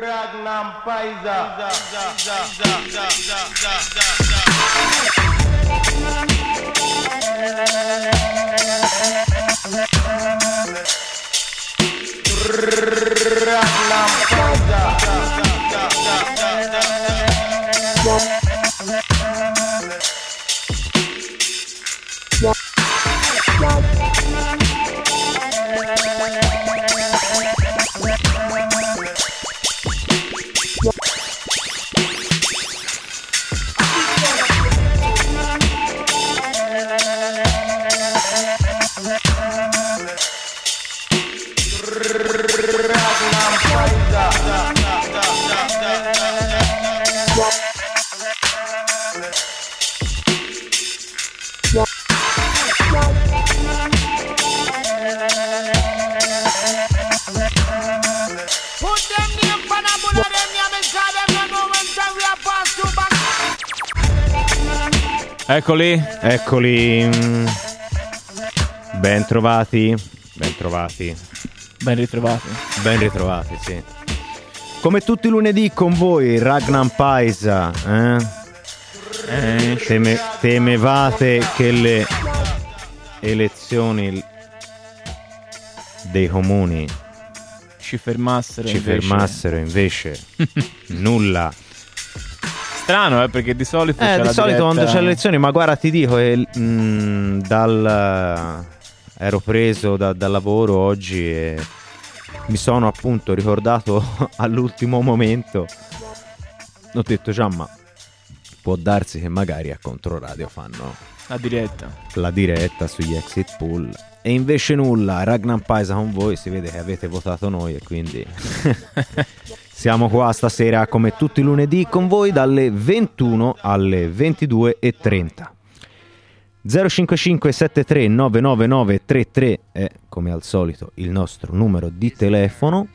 Ragnampiza. Ragnar Put Eccoli, eccoli. Ben trovati, ben trovati, Ben ritrovati. ben ritrovati, sì. Come tutti i lunedì con voi, Ragnar Paisa, eh? Teme- temevate che le elezioni dei comuni Ci fermassero. ci invece. fermassero invece nulla. Strano, eh, perché di solito. Eh, di solito diretta- quando c'è le elezioni, ma guarda, ti dico, eh, mm, dal, ero preso da- dal lavoro oggi e mi sono appunto ricordato all'ultimo momento. Ho detto già, ma può darsi che magari a Controradio fanno La diretta. la diretta sugli exit pool. E invece nulla, Ragnar Paisa con voi, si vede che avete votato noi e quindi siamo qua stasera come tutti i lunedì con voi dalle 21 alle 22.30. 055 73 999 33 è come al solito il nostro numero di telefono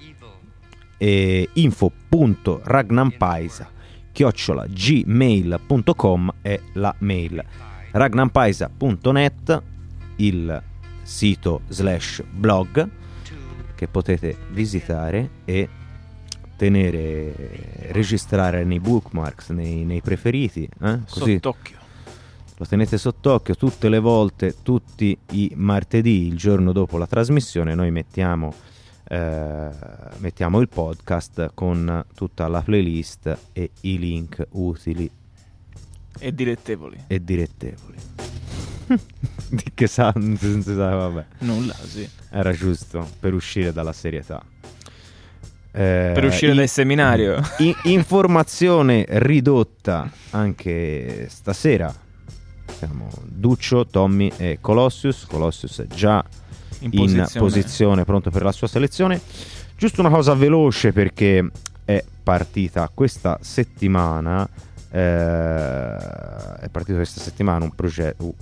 e info.ragnampaisa chiocciola gmail.com è la mail ragnampaisa.net il sito slash blog che potete visitare e tenere registrare nei bookmarks nei, nei preferiti eh? così Sott'occhio. lo tenete sott'occhio tutte le volte, tutti i martedì, il giorno dopo la trasmissione, noi mettiamo, eh, mettiamo il podcast con tutta la playlist e i link utili E dilettevoli. e direttevoli. Di che sa, non si sa, vabbè, Nulla, sì. era giusto per uscire dalla serietà. Eh, Per uscire i- dal seminario. I- informazione ridotta anche stasera. Siamo Duccio, Tommy e Colossius. Colossius è già In in posizione. posizione. pronto per la sua selezione. Giusto una cosa veloce perché è partita questa settimana. eh, è partito questa settimana un progetto,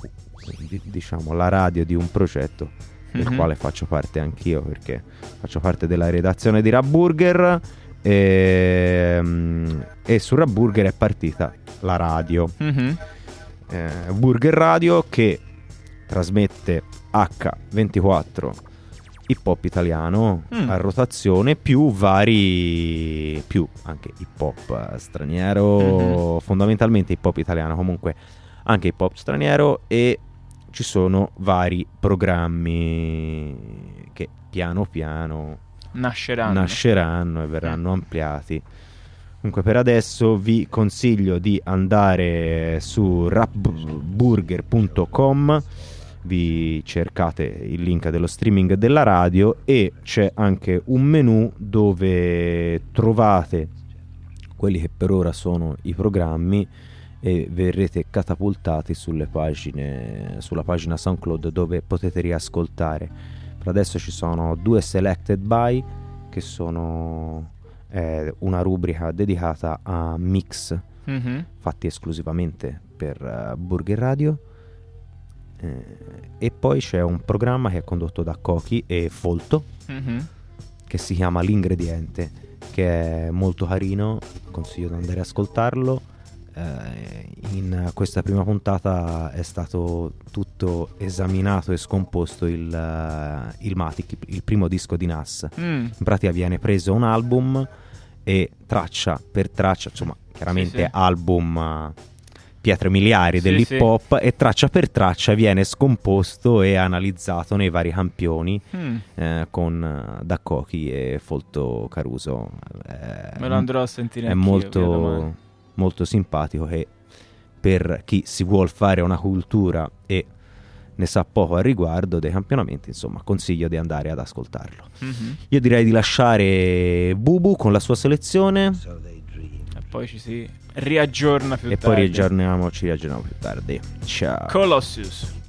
diciamo la radio di un progetto del Mhm. quale faccio parte anch'io perché faccio parte della redazione di Rabburger e, mm, e su Rabburger è partita la radio Mhm. eh, Burger Radio che trasmette H24 hip hop italiano Mm. a rotazione più vari più anche hip hop eh, straniero Mhm. fondamentalmente hip hop italiano comunque anche hip hop straniero e ci sono vari programmi che piano piano Nasceranno. nasceranno e verranno ampliati. Comunque per adesso vi consiglio di andare su rapburger.com, vi cercate il link dello streaming della radio e c'è anche un menu dove trovate quelli che per ora sono i programmi e verrete catapultati sulle pagine, sulla pagina SoundCloud dove potete riascoltare. Per adesso ci sono due selected by che sono eh, una rubrica dedicata a mix Mhm. fatti esclusivamente per eh, Burger Radio. Eh, e poi c'è un programma che è condotto da Koki e Folto Mhm. che si chiama L'ingrediente, che è molto carino, consiglio di andare ad ascoltarlo. Eh, in questa prima puntata è stato tutto esaminato e scomposto il, eh, il Matic, il primo disco di Nas. Mm. In pratica viene preso un album e traccia per traccia, insomma, chiaramente Sì, sì. album eh, pietre miliari Sì, dell'hip sì. hop e traccia per traccia viene scomposto e analizzato nei vari campioni Mm. eh, con eh, Daccochi e Folto Caruso. Eh, Me lo andrò a sentire è molto, molto simpatico e per chi si vuol fare una cultura e ne sa poco al riguardo dei campionamenti, insomma, consiglio di andare ad ascoltarlo. Mhm. Io direi di lasciare Bubu con la sua selezione E poi ci si riaggiorna più e tardi. poi riaggiorniamo, ci riaggiorniamo più tardi. Ciao. Colossus.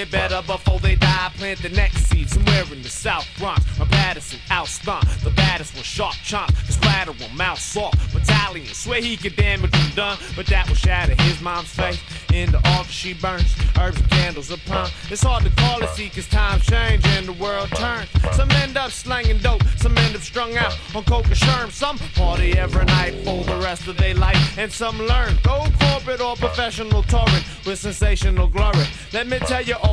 It better before they die. Plant the next seed somewhere in the South Bronx. Where Patterson outstunk the baddest one, sharp chomp. The splatter one, mouth soft. Battalion, swear he could damage them done, but that will shatter his mom's faith. In the altar she burns, herbs and candles upon. It's hard to call it, see, cause times change and the world turns. Some end up slanging dope, some end up strung out on coke and sherm. Some party every night for the rest of their life, and some learn. Go corporate or professional touring with sensational glory. Let me tell you all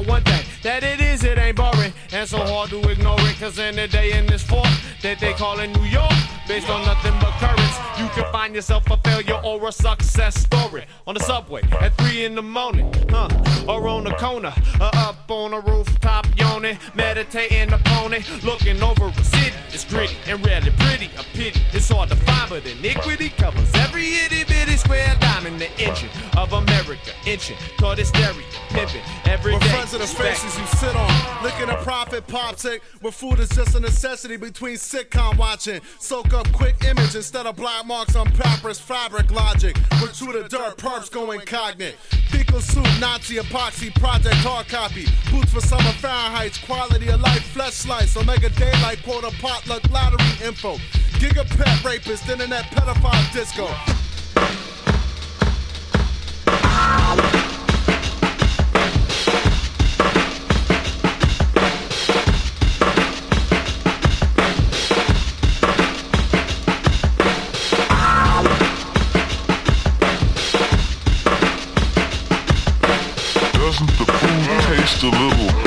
it. In the day in this fort that they call in New York, based on nothing but currents, you can find yourself a failure or a success story on the subway at three in the morning, huh? Or on the corner, or up on a rooftop, yawning, meditating a pony, looking over a city. It's gritty and rarely pretty, a pity. It's hard to find, but iniquity covers every itty bitty square diamond. The engine of America, inching toward hysteria, pimping every We're day. friends of the faces you sit on. Licking a profit pop tick where food is just a necessity between sitcom watching. Soak up quick image instead of black marks on papyrus fabric logic. We're true to dirt, perps going cognate. Fecal soup, Nazi epoxy, project hard copy. Boots for summer Fahrenheit's quality of life, flesh slice. Omega daylight, quota lottery info. Gigapet rapist, internet pedophile disco. Doesn't the food taste a little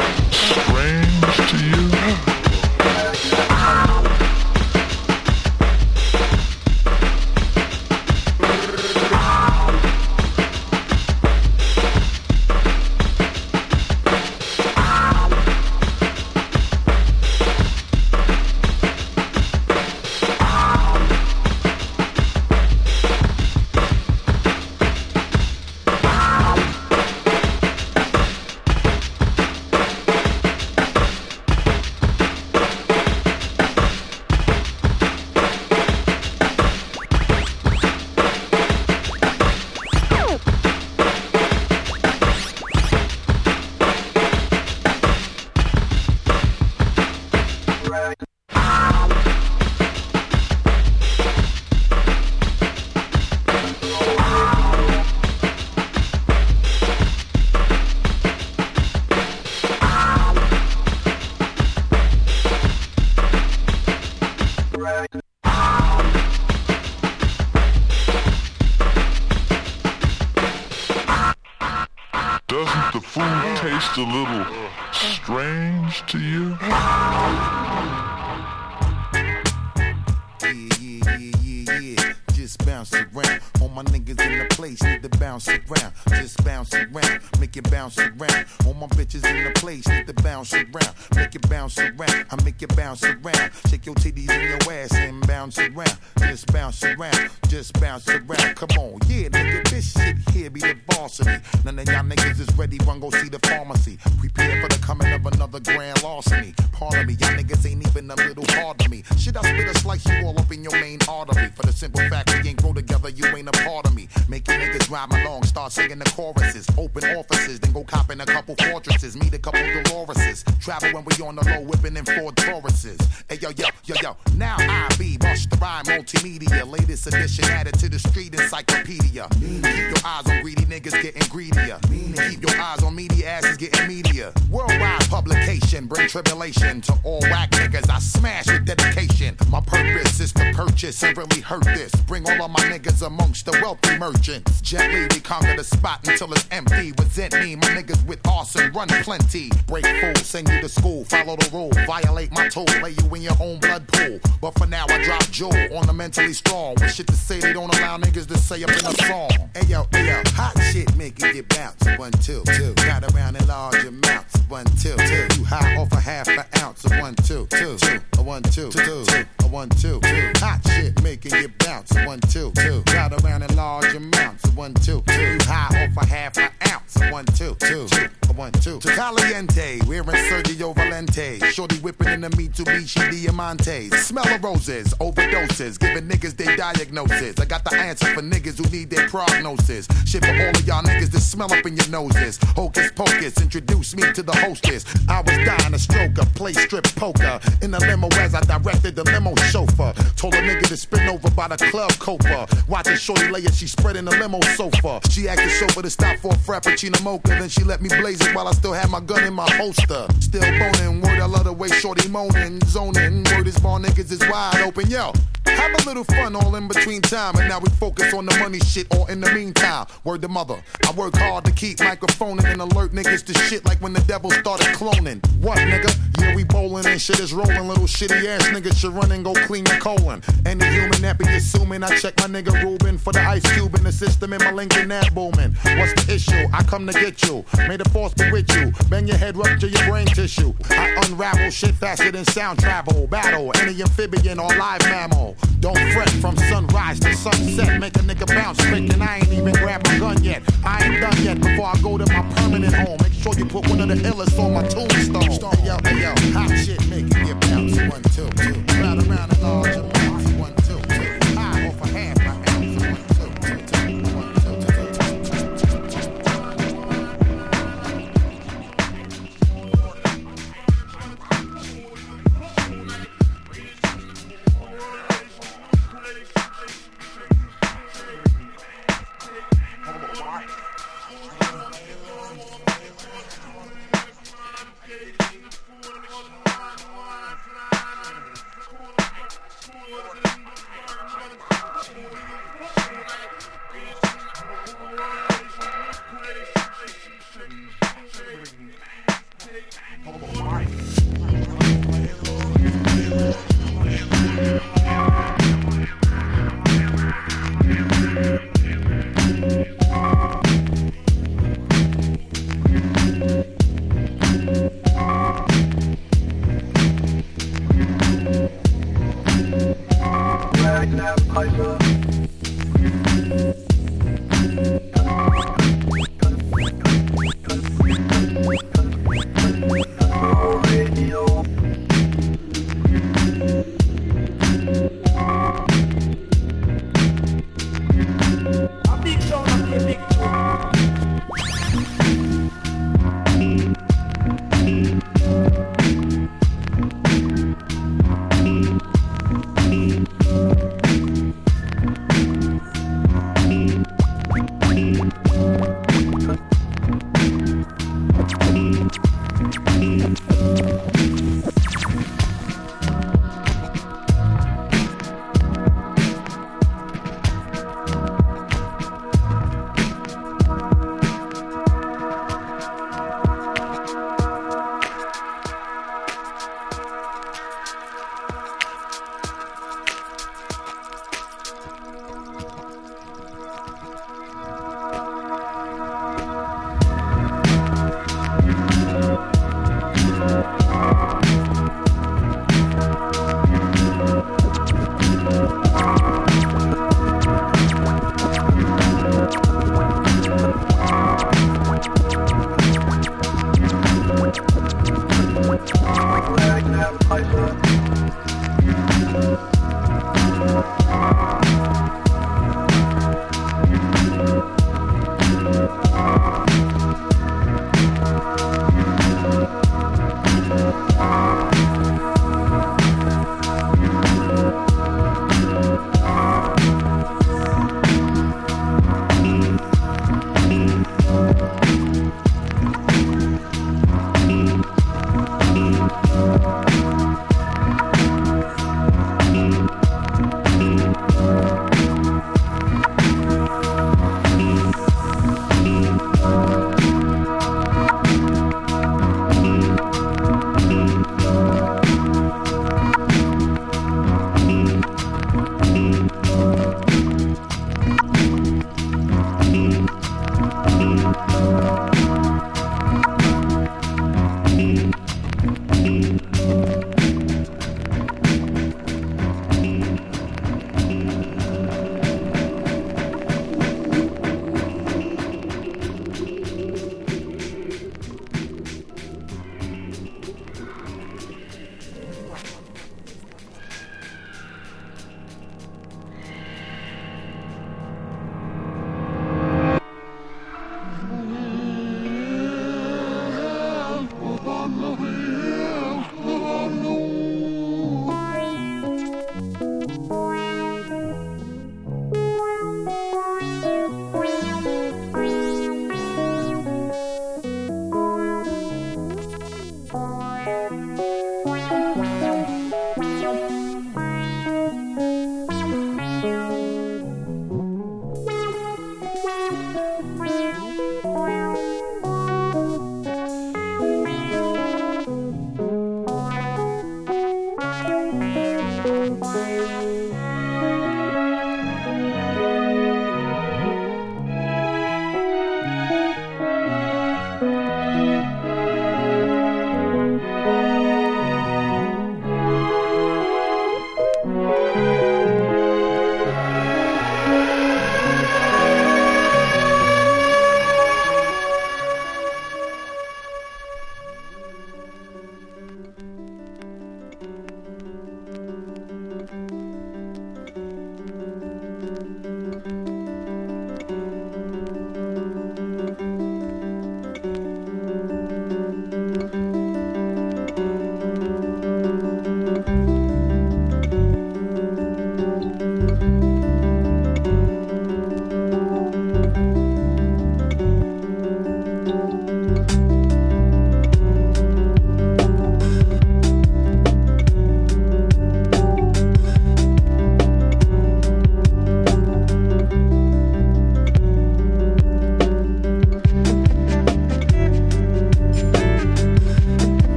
bounce around, make it bounce around. All my bitches in the place need to bounce around. Make it bounce around, I make it bounce around. Shake your titties and your ass and bounce around. Just bounce around, just bounce around. Come on, yeah, nigga, this shit here be the boss of me. None of y'all niggas is ready, run go see the pharmacy. Prepare for the coming of another grand larceny. Pardon me, y'all niggas ain't even a little hard to me. Shit, I spit a slice you all up in your main artery. For the simple fact we ain't grow together, you ain't a part of me. Make Making niggas rhyme along, start singing the choruses. Open offices, then go copping a couple fortresses. Meet a couple Doloreses. Travel when we on the low, whipping in Ford Tauruses. Hey yo, yo, yo, yo. Now I be Busta Rhyme Multimedia. Latest edition added to the street encyclopedia. Keep your eyes on greedy niggas getting greedier. Keep your eyes on media asses getting media. Worldwide publication, bring tribulation to all whack niggas. I smash with dedication. My purpose is to purchase and really hurt this. Bring all of my niggas amongst the wealthy merchants. Gently we conquer the spot until it's empty. Resent me, my niggas with arson run plenty. Break fools, send you to school, follow the rule. Violate my tool, lay you in your own blood pool. But for now I drop jewel on the mentally strong. With shit to say they don't allow niggas to say up in a song. Hey yo, hey yo, hot shit make it get bounce. One, two, two. Got around in large amounts. One, two, two. You high off a half an ounce one, two, two, two. A one, two, two, two. A one, two, two. Hot shit making it bounce. One, two, two. Got around in large amounts. One, two, two. You high off a half an ounce. ounce. One, two, two, two. One, two. To Caliente, wearing Sergio Valente. Shorty whipping in the Mitsubishi Diamantes. Smell of roses, overdoses, giving niggas their diagnosis. I got the answer for niggas who need their prognosis. Shit for all of y'all niggas that smell up in your noses. Hocus pocus, introduce me to the hostess. I was dying a stroker, play strip poker. In the limo as I directed the limo chauffeur. Told a nigga to spin over by the club copa. Watching shorty lay she spread in the limo sofa. She the chauffeur to stop for a frappuccino mocha. Then she let me blaze it while I still had my gun in my holster. Still boning, word I love the way shorty moaning, zoning. Word is ball niggas is wide open, yo. Have a little fun all in between time, and now we focus on the money shit Or in the meantime. Word to mother, I work hard to keep microphoning and alert niggas to shit like when the devil started cloning. What nigga? Yeah, we bowling and shit is rolling. Little shitty ass niggas should run and go clean your colon. Any human that be assuming I check my nigga Ruben for the ice cube in the system in my Lincoln that booming. What's the issue? I come to get you. May the force be with you. Bang your head rupture your brain tissue. I unravel shit faster than sound travel. Battle any amphibian or live mammal. Don't fret from sunrise to sunset. Make a nigga bounce quick, and I ain't even grabbed my gun yet. I ain't done yet before I go to my permanent home. Make sure you put one of the illest on my tombstone. Hey yo, hey yo, hot shit make it get bounce. One, two, two. Right around the large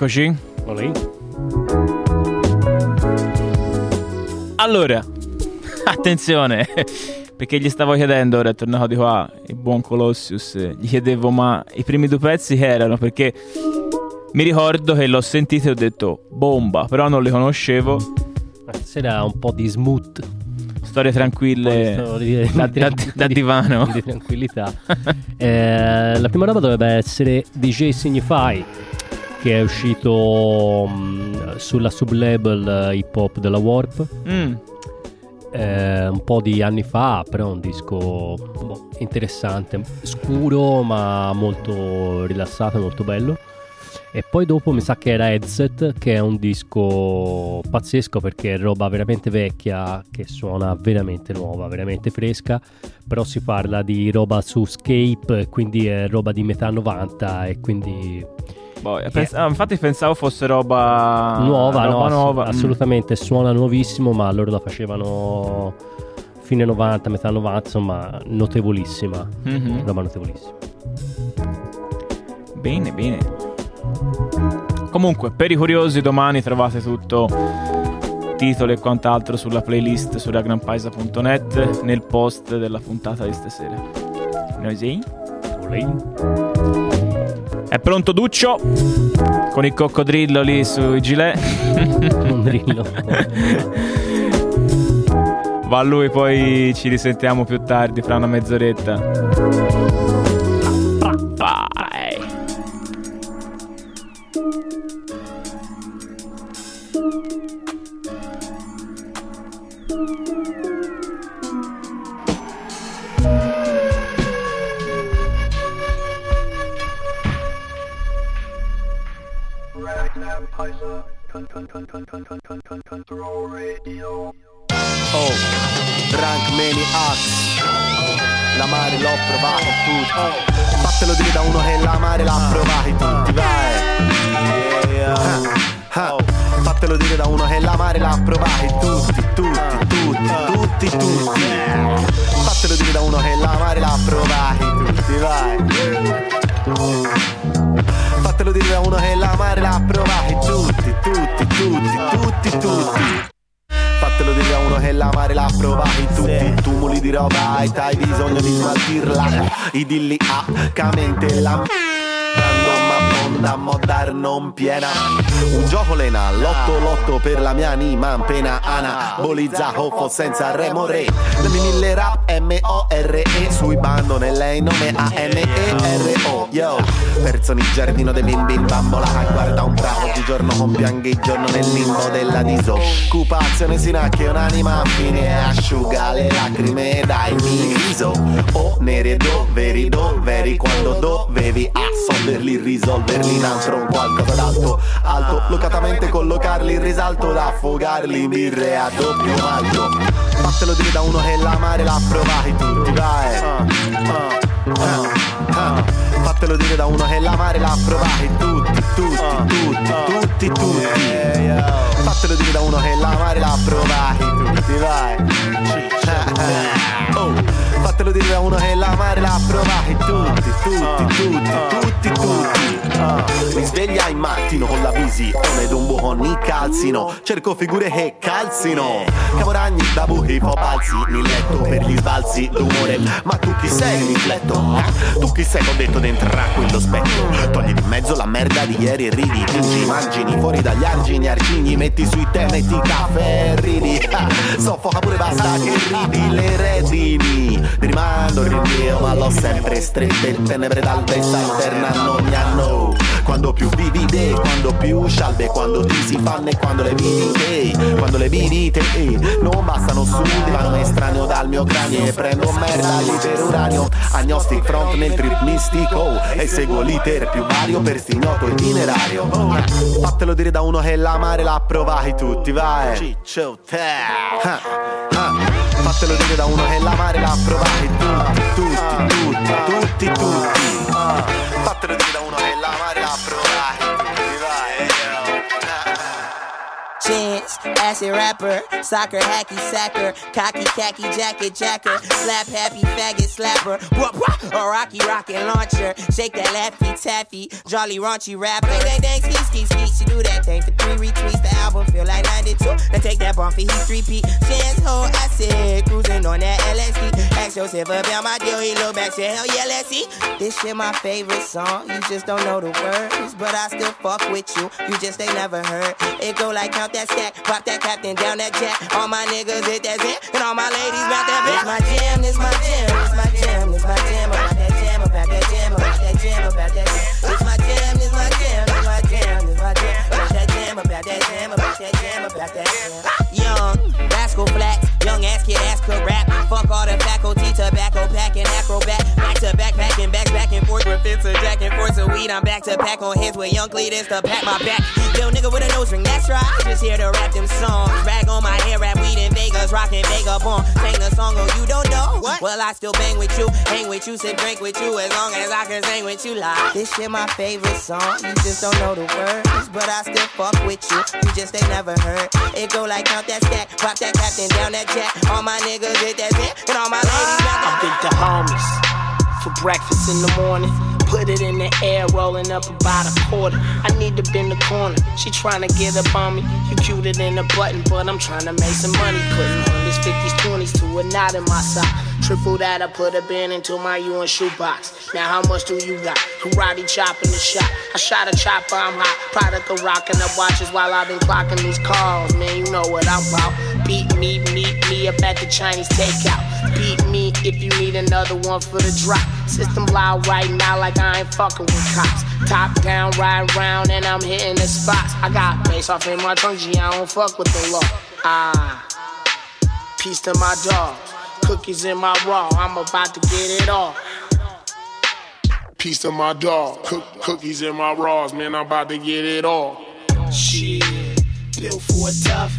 Eccoci. Olè. Allora, attenzione, perché gli stavo chiedendo, ora è tornato di qua il buon Colossius, gli chiedevo ma i primi due pezzi che erano, perché mi ricordo che l'ho sentito e ho detto bomba, però non li conoscevo, Stasera un po' di smooth. storie tranquille Storie da, di- da- di- da divano. Di tranquillità. Eh, la prima roba dovrebbe essere DJ Signify, che è uscito mm, sulla sublabel eh, hip hop della Warp. Mm, eh, un po' di anni fa, però è un disco boh, interessante, scuro ma molto rilassato e molto bello. E poi dopo mi sa che era Headset, che è un disco pazzesco perché è roba veramente vecchia, che suona veramente nuova, veramente fresca, però si parla di roba su Scape, quindi è roba di metà 90 e quindi boh, pens- ah, infatti pensavo fosse roba nuova, roba no, ass- nuova. Mm. assolutamente, suona nuovissimo, ma loro la facevano fine 90, metà 90, insomma, notevolissima. Mhm. Roba notevolissima. Bene, bene. Comunque, per i curiosi, domani trovate tutto, titoli e quant'altro sulla playlist su ragnampaisa.net nel post della puntata di stasera. Noi sì? È pronto Duccio? Con il coccodrillo lì sui gilet. Un drillo. Va a lui, poi ci risentiamo più tardi, fra una mezz'oretta. Smaltirla Idilliacamente la Random abbonda, modar non piena. Un gioco lena, lotto lotto per la mia anima Appena anabolizza, hoffo senza remore. Le mille rap M-O-R-E Sui bando nel nome A-N-E-R-O Yo, perso nel giardino dei bimbi in bambola Guarda un prato di giorno pianghi il giorno nel limbo della disoccupazione Si nacchia un'anima fine e asciuga le lacrime dai mi viso O neri e doveri, doveri Quando dovevi assolverli, risolverli in altro un qualcosa d'alto Alto, locatamente collocarli in risalto Da affogarli in birre a doppio malto Fatelo dire da uno che l'amare l'ha provato tutti, vai Ah, ah. Fatelo dire da uno che l'amare l'ha provato tutti, tutti, tutti, tutti, tutti. Fatelo dire da uno che l'amare l'ha provato tutti, vai Oh, fatelo dire da uno che l'amare l'ha provato tutti, tutti, tutti, tutti, tutti. Mi sveglia in mattino con la visione d'un buco ni calzino. Cerco figure che calzino. Cavoragni da buchi po' balzi Nel letto per gli sbalzi d'umore. Ma tu chi sei rifletto? Tu chi sei? Ho detto dentro a quello specchio. Togli di mezzo la merda di ieri e ridi. Tingi immagini fuori dagli argini arcigni Metti sui te, metti caffè e ridi. Ah, Soffoca pure basta che ridi le redini Ti rimando il rinvio ma l'ho sempre strette Il tenebre d'albessa interna non mi hanno Quando più vivi più scialbe quando ti si fanno e quando le vidi te Quando le vidi te Non bastano ma un estraneo dal mio cranio E prendo merda lì per uranio. Agnostic front nel trip mistico E seguo l'iter più vario per sti noto itinerario. Fatelo dire da uno che l'amare l'ha provati tutti vai. Ciccio te. Fatelo dire da uno che l'amare l'ha provati tutti Tutti, tutti, tutti, tutti. Fatelo dire da uno che acid rapper, soccer hacky sacker, cocky khaki jacket jacker, slap happy faggot slapper, whoop whoop, a rocky rocket launcher, shake that laffy taffy, jolly raunchy rapper. Dang dang ski ski ski, she do that thing for three retweets. The album feel like 92. Now take that bump for he three P. Chance hold acid, cruising on that LSD. Ask yourself about my deal, he look back, say hell yeah, let's see. This shit my favorite song. You just don't know the words, but I still fuck with you. You just ain't never heard. It go like count that stack, pop that captain down that jack. All my niggas hit that zit, and all my ladies bout that bitch. My jam, this my jam, this my jam, this my jam, about that jam, about that jam, about that jam, about that jam. This my jam, this my jam, this my jam, this my jam, about that jam, about that jam, about that jam, about that jam. Young, rascal flat, young ass kid, ass could rap. Fuck all the faculty, tobacco packing, acrobat, back to back, packing, back, back and forth with a jack and forth, so weed. I'm back to pack on hits with young Cletus to pack my back. Yo, nigga with a nose ring, that's right. Just here to rap them songs. Rag on my hair, rap weed in Vegas, rockin' Vega bomb. Sing the song, oh, you don't know? What? Well, I still bang with you, hang with you, sit drink with you, as long as I can sing with you live. This shit my favorite song. You just don't know the words, but I still fuck with you. You just ain't never heard. It go like count that stack, pop that captain down that jack. All my niggas hit that zit, and all my ladies got I big the homies for breakfast in the morning. Put it in the air, rolling up about a quarter. I need to bend the corner. She tryna get up on me. You cuter than a button, but I'm tryna make some money. Putting hundreds, fifties, twenties to a knot in my sock. Triple that, I put a bin into my U shoebox. Now how much do you got? Karate chopping the shot. I shot a chopper, I'm hot. Product of rocking the watches while I've been clocking these calls. Man, you know what I'm about. Beat me, meet me up at the Chinese takeout. Beat me if you need another one for the drop. System loud right now like I ain't fucking with cops. Top down, ride round, and I'm hitting the spots. I got bass off in my trunk, G, I don't fuck with the law. Ah, peace to my dog. Cookies in my raw, I'm about to get it all. Piece to my dog. Cook, cookies in my raws, man. I'm about to get it all. Shit, built for a tough.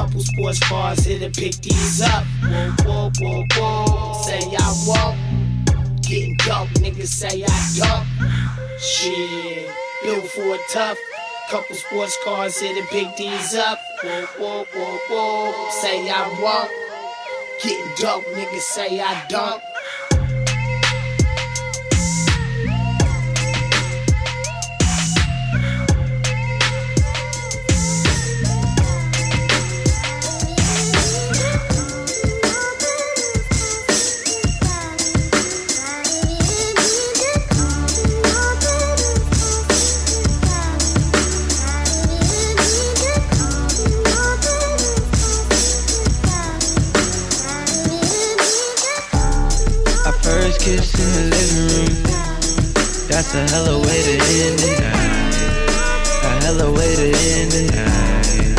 Couple sports cars here to pick these up. Whoa, whoa, whoa, whoa. Say I won't. Getting dope, niggas say I don't. Shit, built for a tough. Couple sports cars here to pick these up. Whoa, whoa, whoa, whoa. Say I won't. Getting dope, niggas say I don't. That's a hella way to end the night. A hella way to end the night.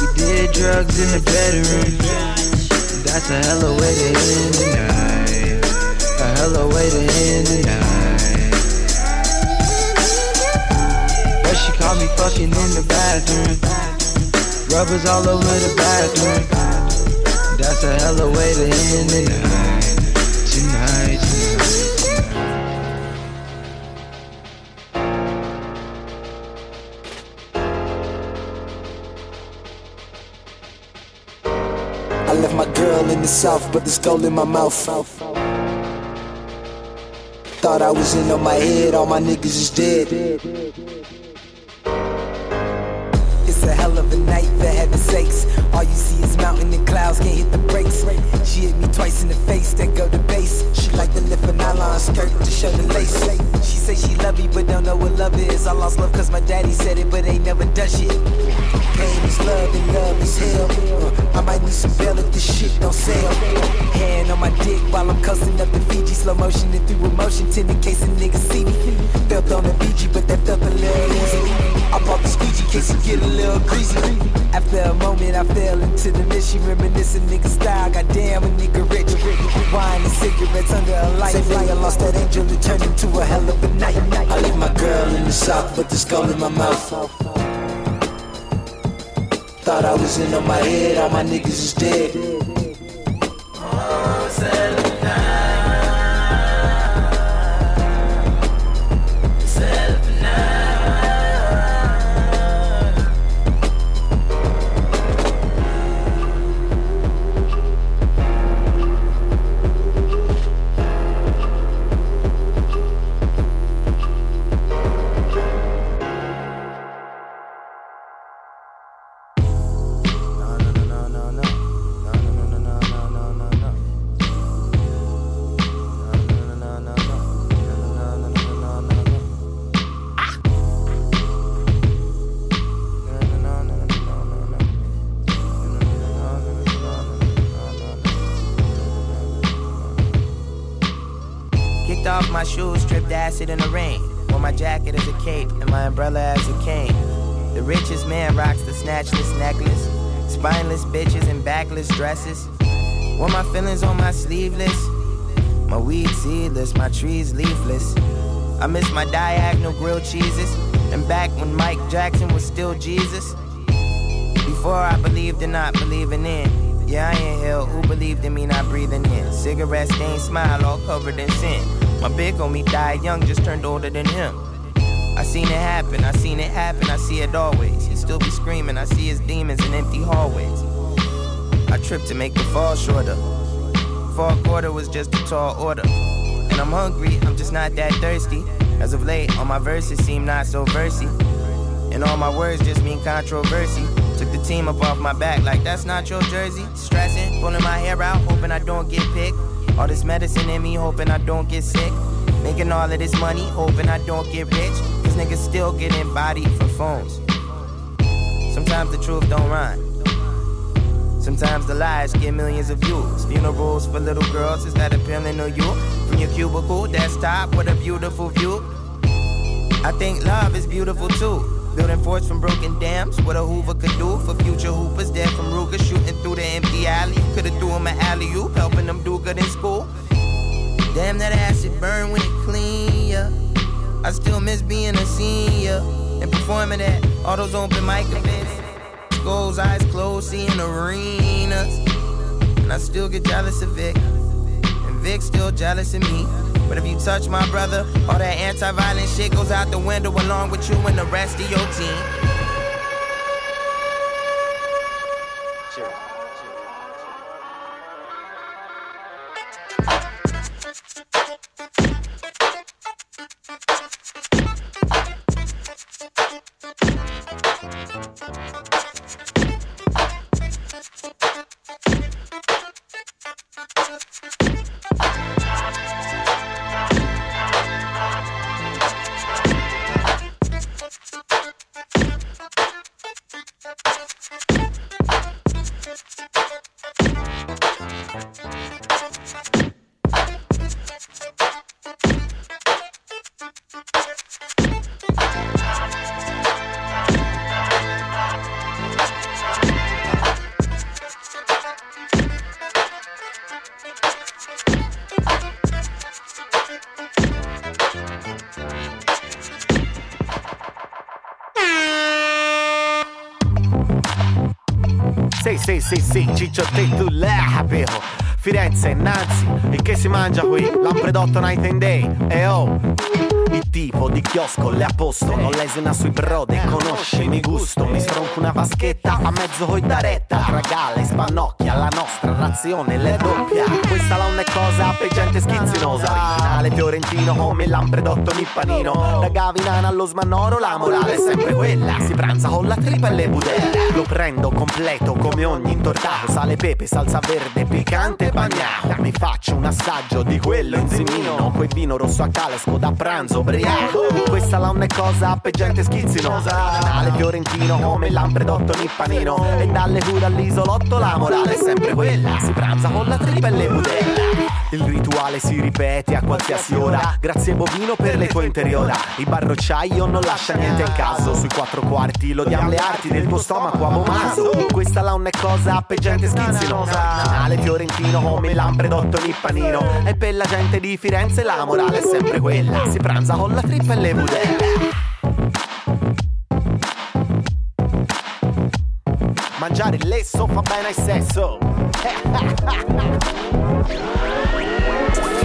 We did drugs in the bedroom. That's a hella way to end the night. A hella way to end the night. But she caught me fucking in the bathroom. Rubbers all over the bathroom. That's a hella way to end the night. The south, but the skull in my mouth. Thought I was in on my head, all my niggas is dead. It's a hell of a night for heaven's sakes. All you see is mountain and clouds, can't hit the brakes. She hit me twice in the face, then go to base. She like to lift a nylon skirt to show the lace say she love me, but don't know what love is. I lost love cause my daddy said it, but ain't never done shit. Pain is love and love is hell. Uh, I might need some bail if this shit don't sell. Hand on my dick while I'm cussing up the Fiji. Slow motion and through emotion, 10 in case a nigga see me. Felt on the Fiji, but that felt a beach case you get a little greasy. After a moment, I fell into the mist. She reminiscing nigga style. Goddamn, a nigga rich. Wine and cigarettes under a light. Say I lost that angel and turned into a hell of a night. I left my girl in the south, but the skull in my mouth. Thought I was in on my head, all my niggas is dead. Oh, Kicked acid in the rain. Wore my jacket as a cape and my umbrella as a cane. The richest man rocks the snatchless necklace. Spineless bitches in backless dresses. Wore my feelings on my sleeveless. My weed seedless, my trees leafless. I miss my diagonal grilled cheeses. And back when Mike Jackson was still Jesus. Before I believed in not believing in. Yeah, I inhale. Who believed in me not breathing in? Cigarette stained smile, all covered in sin. My big homie died young, just turned older than him. I seen it happen, I seen it happen, I see it always. He still be screaming, I see his demons in empty hallways. I tripped to make the fall shorter. Fall quarter was just a tall order. And I'm hungry, I'm just not that thirsty. As of late, all my verses seem not so versy. And all my words just mean controversy. Took the team up off my back like that's not your jersey. Stressing, pulling my hair out, hoping I don't get picked. All this medicine in me, hoping I don't get sick. Making all of this money, hoping I don't get rich. Cause niggas still getting bodied for phones. Sometimes the truth don't rhyme. Sometimes the lies get millions of views. Funerals for little girls, is that appealing to you? From your cubicle, desktop, with a beautiful view. I think love is beautiful too. Building forts from broken dams, what a Hoover could do for future hoopers. Dead from Ruger, shooting through the empty alley. Could've threw him an alley oop, helping them do good in school. Damn, that acid burn when it clean, yeah. I still miss being a senior and performing at all those open mic events. Goals, eyes closed, seeing arenas. And I still get jealous of Vic. And Vic still jealous of me. But if you touch my brother, all that anti-violent shit goes out the window along with you and the rest of your team. Sì, sì, Ciccio te tu là, vero Firenze innanzi, il che si mangia qui? Lampredotto night and day, e oh il tipo di chiosco le ha posto Non lesina sui brode, conosce mi gusto Mi stronco una vaschetta a mezzo coi da retta Tra gale, spannocchia, la nostra razione le doppia. Questa la è cosa per gente schizzinosa. Originale fiorentino come lampredotto nippanino Da Gavinana allo smannoro la morale è sempre quella. Si pranza con la tripa e le budelle Lo prendo completo come ogni intortato. Sale pepe, salsa verde, piccante e bagnato. Mi faccio un assaggio di quello enzimino Quel vino rosso a calesco da pranzo ubriaco Questa la è cosa per gente schizzinosa. Originale fiorentino come lampredotto nippanino E dalle cure all'isolotto la morale è sempre quella. Si pranza con la tripa e le budelle Il rituale si ripete a qualsiasi ora. Grazie bovino per le tue interiora. Il barrocciaio non lascia niente al caso. Sui quattro quarti lo diamo le arti del tuo stomaco a bomaso. Questa la non è cosa per gente schizzinosa. Finale fiorentino come lampredotto nippanino. E per la gente di Firenze la morale è sempre quella. Si pranza con la trippa e le budelle. Mangiare il lesso fa bene al sesso.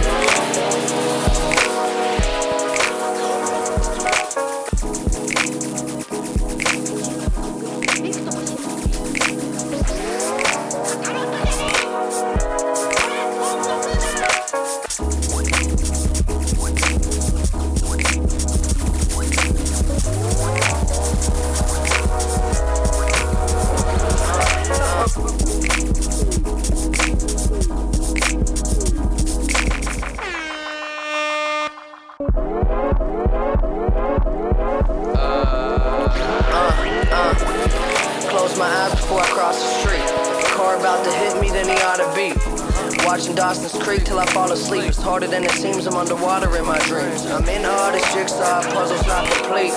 underwater in my dreams. I'm in all this jigsaw, puzzle's not complete.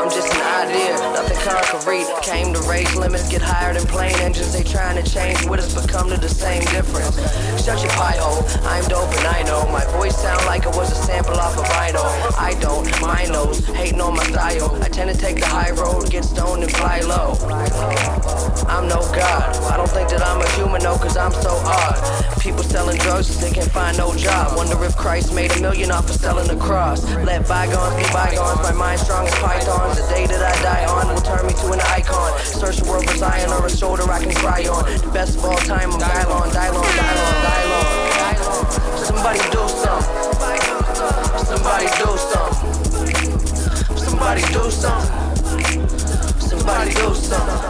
I'm just an idea, nothing concrete. Came to raise get higher than plane engines. They trying to change with us, but come to the same difference. Shut your pie hole, I'm dope and I know. My voice sound like it was a sample off of Vinyl. I don't, my nose, hating on my style. I tend to take the high road, get stoned and fly low. I'm no god, I don't think that I'm a human, no, cause I'm so odd. People selling drugs they can't find no job. Wonder if Christ made a million off of selling the cross. Let bygones be bygones, my mind strong as pythons. The day that I die on will turn me to an icon. Search the world for Zion or a shoulder I can cry on. The best of all time, I'm Dylon, Dylon, Dylon, Dylon. Somebody do something. Somebody do something. Somebody do something. Somebody do something.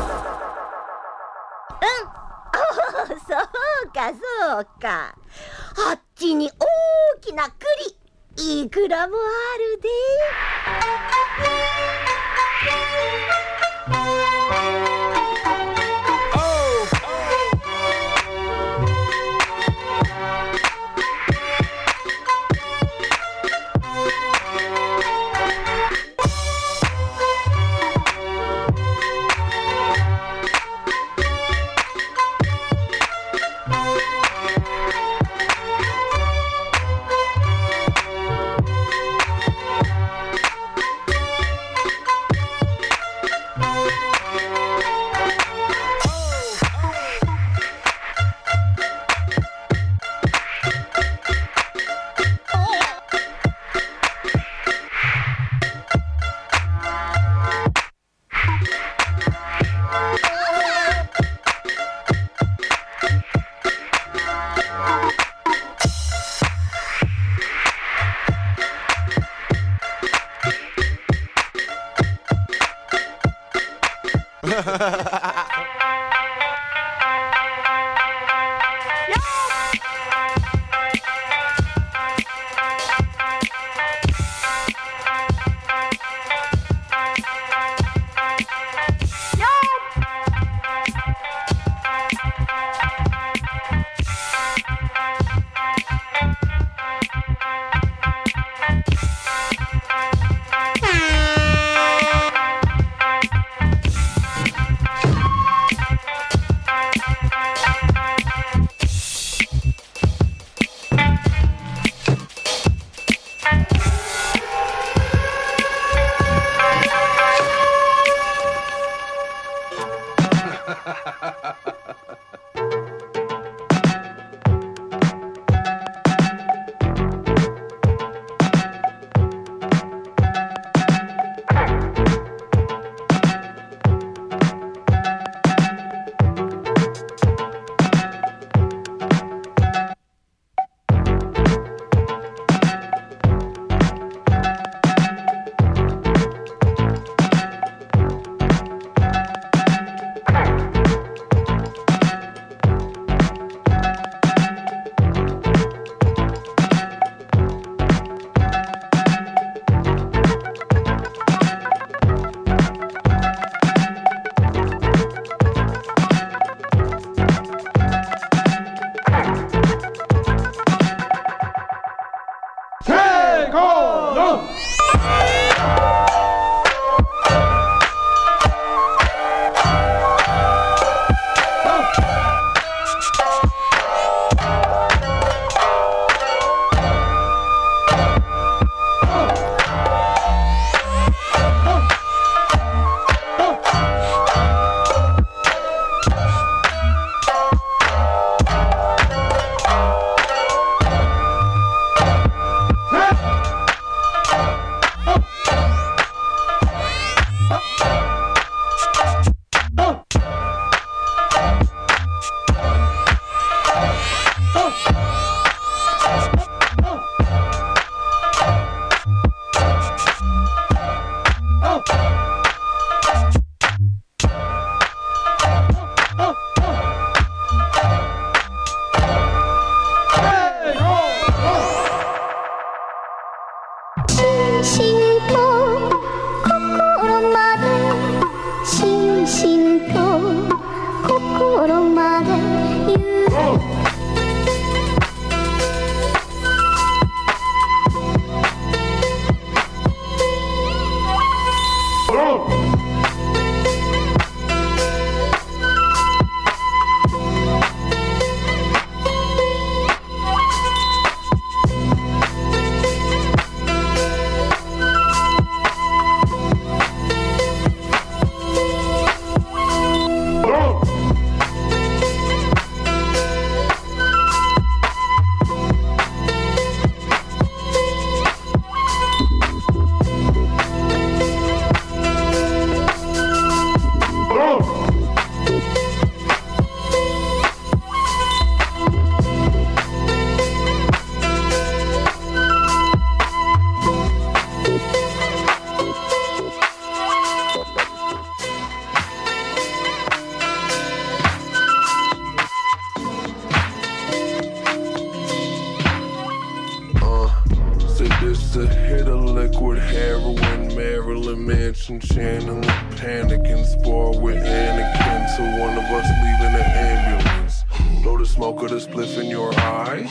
Marilyn Manson channeling panic and spar with Anakin to one of us leaving the ambulance. Blow the smoke of the spliff in your eyes.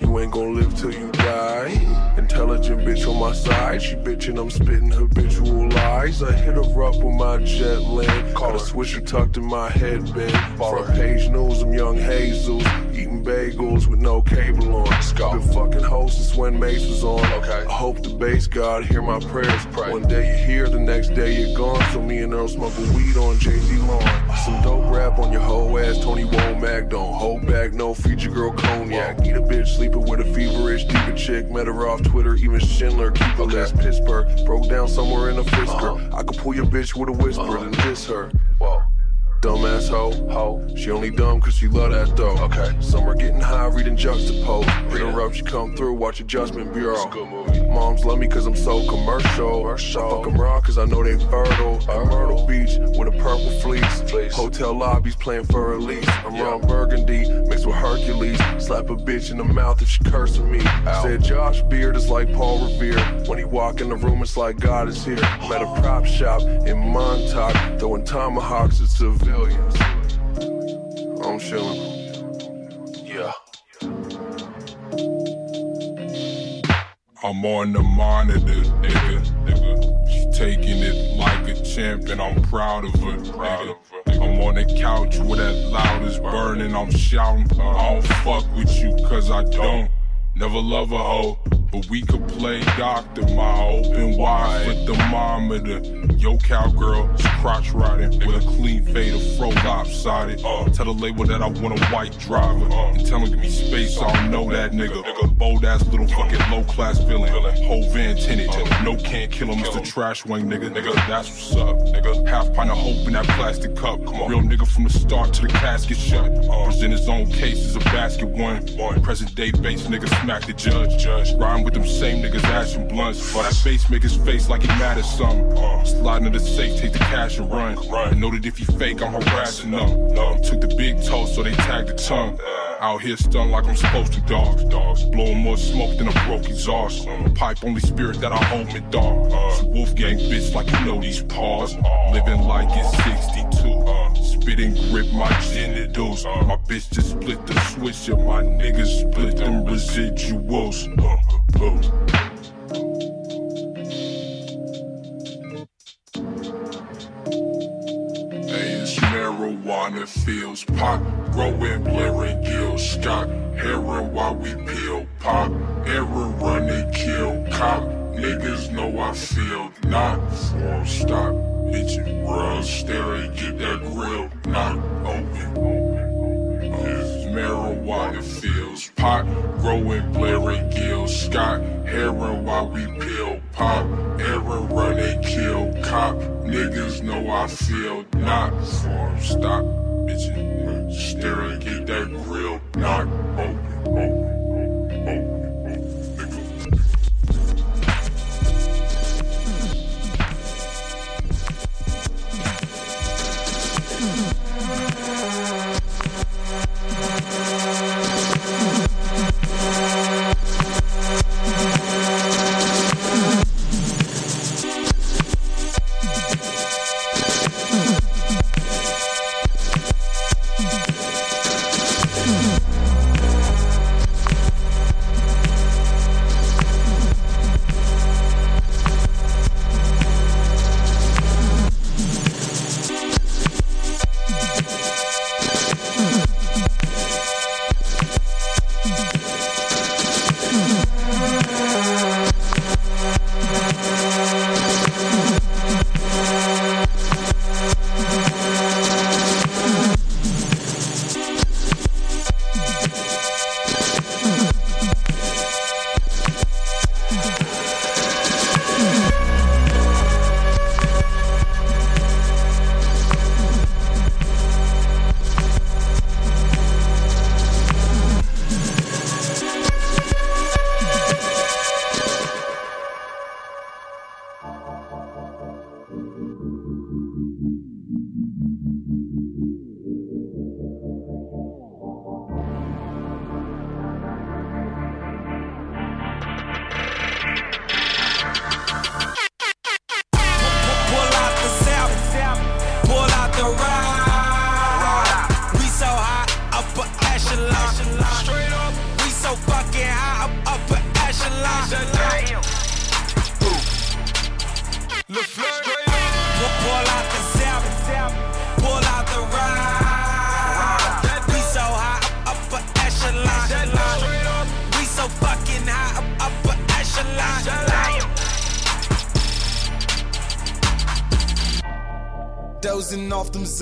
You ain't gonna live till you die. Intelligent bitch on my side. She bitchin', I'm spitting habitual lies. I hit her up with my jet lag. Got a swisher tucked in my headband. Front page news, I'm young Jesus. Eating bagels with no cable on. Been fucking hoes since when Mace was on. Okay. I hope the bass God hear my prayers. One day you're here, the next day you're gone. So me and Earl smoking weed on Jay-Z lawn. Some dope rap on your whole ass, Tony Womack. Don't hold back, no feature girl cognac. Eat a bitch sleeping with a feverish diva chick. Met her off Twitter, even Schindler. Keep a list. Pittsburgh, broke down somewhere in a Fisker. Uh-huh. I could pull your bitch with a whisper, uh-huh. then diss her. Whoa. Dumbass hoe, hoe. She only dumb cause she love that though. Okay. Summer getting high, reading juxtapose. Hit her up, she come through, watch Adjustment Bureau. It's a Good movie. Moms love me cause I'm so commercial. I fuck 'em raw cause I know they fertile. At Myrtle Beach with a purple fleece. Hotel lobbies playing for a lease. I'm Ron Burgundy mixed with Hercules. Slap a bitch in the mouth if she cursing me. Said Josh Beard is like Paul Revere. When he walk in the room, it's like God is here. Met a prop shop in Montauk, throwing tomahawks at civilians. I'm chilling. I'm on the monitor, nigga. nigga. She taking it like a champ, and I'm proud of her. Nigga. I'm on the couch where that loud is burning. I'm shouting, I don't fuck with you, cause I don't. Never love a hoe, but we could play doctor. My open wide with the thermometer. Yo, cowgirl, crotch riding with a clean fade, a fro lopsided. Tell the label that I want a white driver. And tell him give me space, I don't know that nigga. nigga. Bold ass little fucking low class villain. Whole van tinted, no can't kill him, Mr. Trash Wing nigga. Nigga, that's what's up, nigga. Half pint of hope in that plastic cup. Come on. Real nigga from the start to the casket shut. Present his own case as a basket one. Present day base nigga smack the judge. Judge. Rhyme with them same niggas ashing blunts. But that bass make his face like he mad at something. Slide into the safe, take the cash and run. And know that if he fake, I'm harassing them. Took the big toe, so they tagged the tongue. Out here stun like I'm supposed to, dogs. Dogs blowing more smoke than a broke exhaust. Pipe only spirit that I hold me, dog. Wolfgang bitch like you know these paws. Living like it's 62 spit and grip my genitals. Uh, my bitch just split the switch, and my niggas split them residuals. Uh, uh, uh. marijuana fields, Pop growing, blaring gill, Scott, heroin while we peel, pop, error running, kill, cop, niggas know I feel, not for stop. Bitch, run, stare and get that grill. Not open. Marijuana fields. Pot growing, blaring gills. Scott heron while we peel. Pop, Aaron run and kill. Cop, niggas know I feel. Not form stop. Bitch, run, stare and get that grill. Not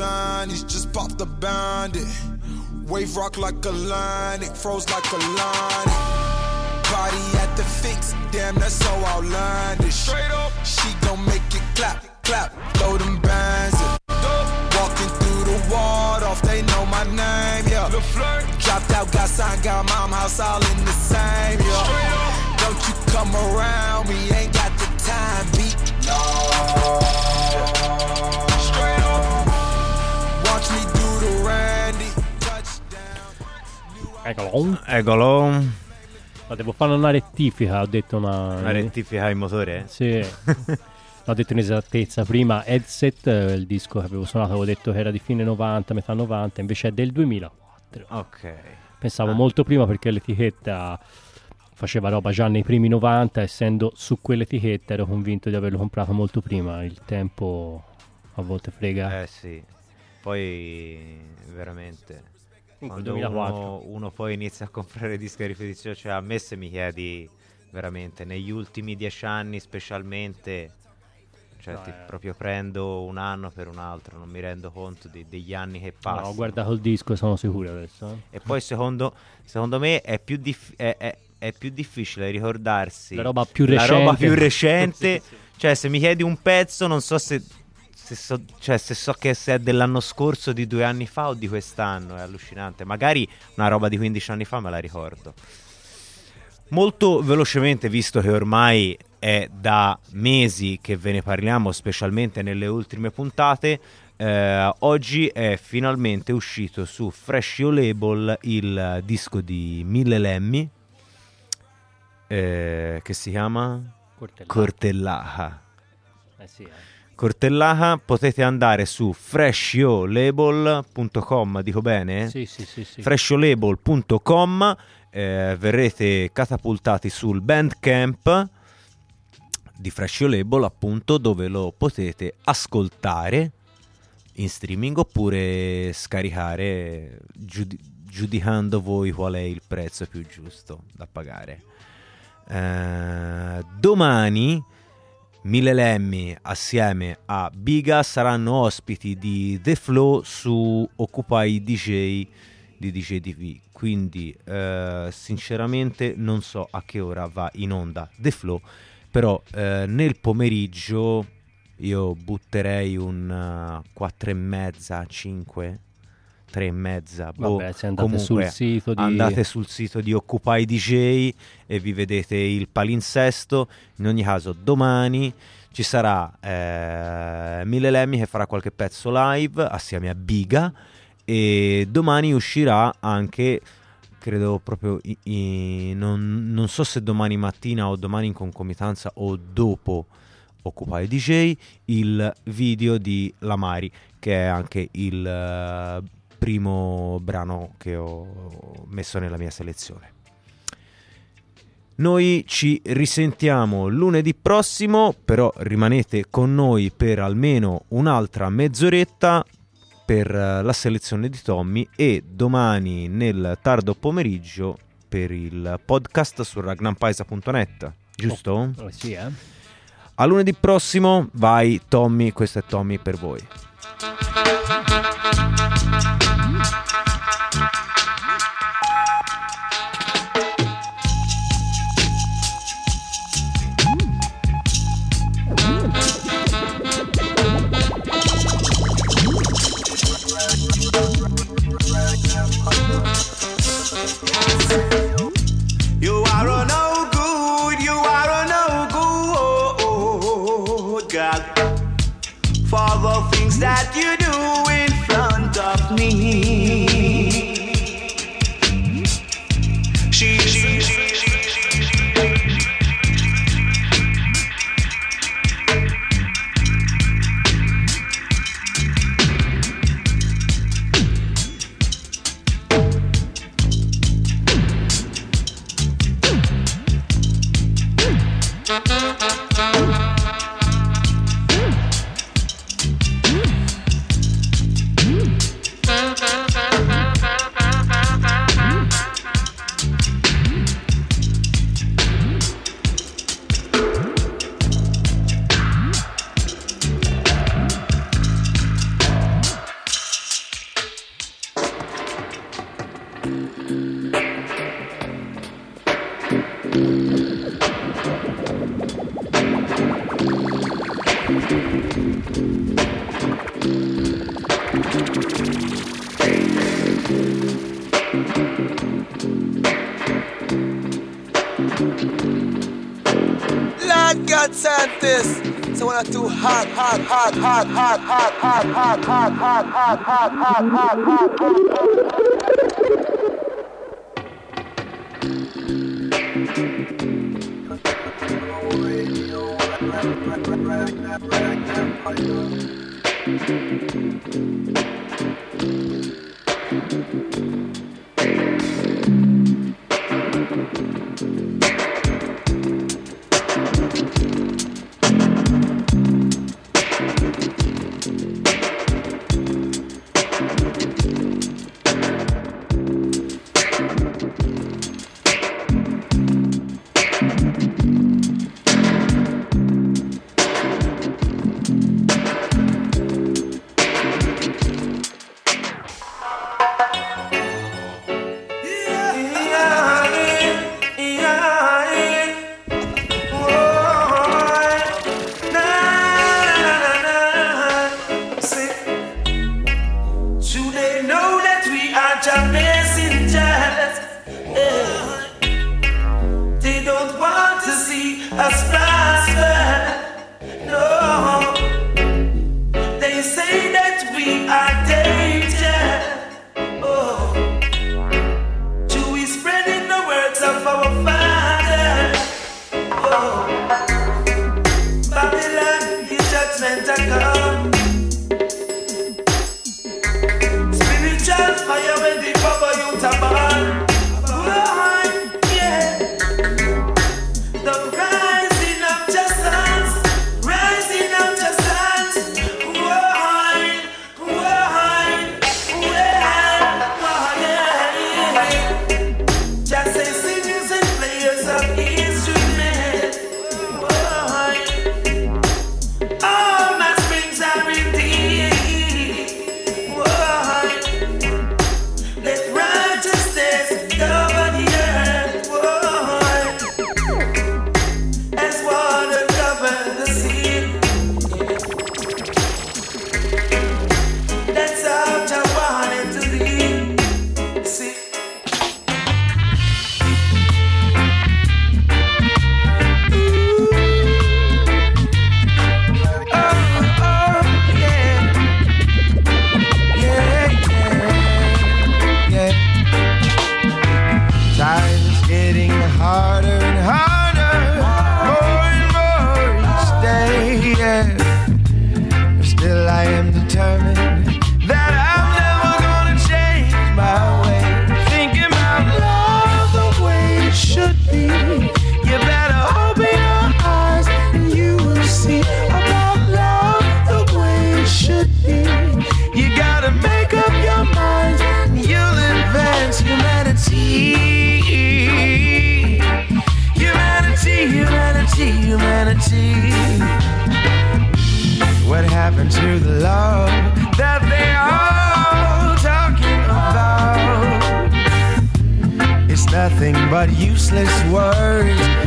Them zonies, just popped the bandit. Wave rock like a line, it froze like a line. Body at the fix, damn, that's so outlandish. Straight up, she gon' make it clap, clap, throw them bands. in. Walking through the ward off, they know my name, yeah. Dropped out, got signed, got mom house all in the same, yeah. Don't you come around me, Eccolo. Eccolo. Ma devo fare una rettifica, ho detto una... Una rettifica in motore? Sì. L'ho detto in esattezza prima. Headset, eh, il disco che avevo suonato, avevo detto che era di fine 90, metà 90, invece è del 2004. Ok. Pensavo molto prima perché l'etichetta faceva roba già nei primi 90, essendo su quell'etichetta ero convinto di averlo comprato molto prima. Il tempo a volte frega. Eh sì. Poi veramente quando 2004. uno, uno poi inizia a comprare dischi a ripetizione, cioè a me se mi chiedi veramente negli ultimi dieci anni specialmente cioè No, ti eh. proprio prendo un anno per un altro, non mi rendo conto di- degli anni che passano. No, ho guardato il disco e sono sicuro adesso. eh. E poi secondo, secondo me è più, dif- è, è- è più difficile ricordarsi La roba più la roba recente. più recente. Sì, sì. Cioè, se mi chiedi un pezzo, non so se, se so, cioè, se so che se è dell'anno scorso, di due anni fa o di quest'anno. È allucinante. Magari una roba di 15 anni fa me la ricordo. Molto velocemente, visto che ormai è da mesi che ve ne parliamo, specialmente nelle ultime puntate, eh, oggi è finalmente uscito su Fresh Yo Label il disco di Mille Lemmy, eh, che si chiama Cortellaha. Cortellaha. Eh sì, eh. Cortellaha potete andare su freshyoLabel.com, dico bene? Sì, sì, sì, sì. FreshyoLabel.com eh, verrete catapultati sul Bandcamp di Fresh Yo Label, appunto, dove lo potete ascoltare in streaming oppure scaricare giudi- giudicando voi qual è il prezzo più giusto da pagare. Eh, domani Mille Lemmi assieme a Biga saranno ospiti di The Flow su Occupy DJ di DJ TV. Quindi eh, sinceramente non so a che ora va in onda The Flow, però eh, nel pomeriggio io butterei un uh, 4 e mezza, 5 tre e mezza. boh, Vabbè, andate comunque, sul sito di- andate sul sito di Occupy DJ e vi vedete il palinsesto. In ogni caso, domani ci sarà eh, Mille Lemmi che farà qualche pezzo live assieme a Biga. E domani uscirà anche, credo proprio, i- i- non, non so se domani mattina o domani in concomitanza o dopo Occupy DJ, il video di Lamari, che è anche il eh, primo brano che ho messo nella mia selezione. Noi ci risentiamo lunedì prossimo, però rimanete con noi per almeno un'altra mezz'oretta per eh, la selezione di Tommy e domani nel tardo pomeriggio per il podcast su ragnampaisa.net, giusto? Oh, sì, eh. A lunedì prossimo, vai Tommy, questo è Tommy per voi. That you do in front of me. She, she, she, This. So when I do hot, hot, hot, hot, hot, hot, hot, hot, hot, hot, hot, hot, hot, hot, hot, hot. Do but useless words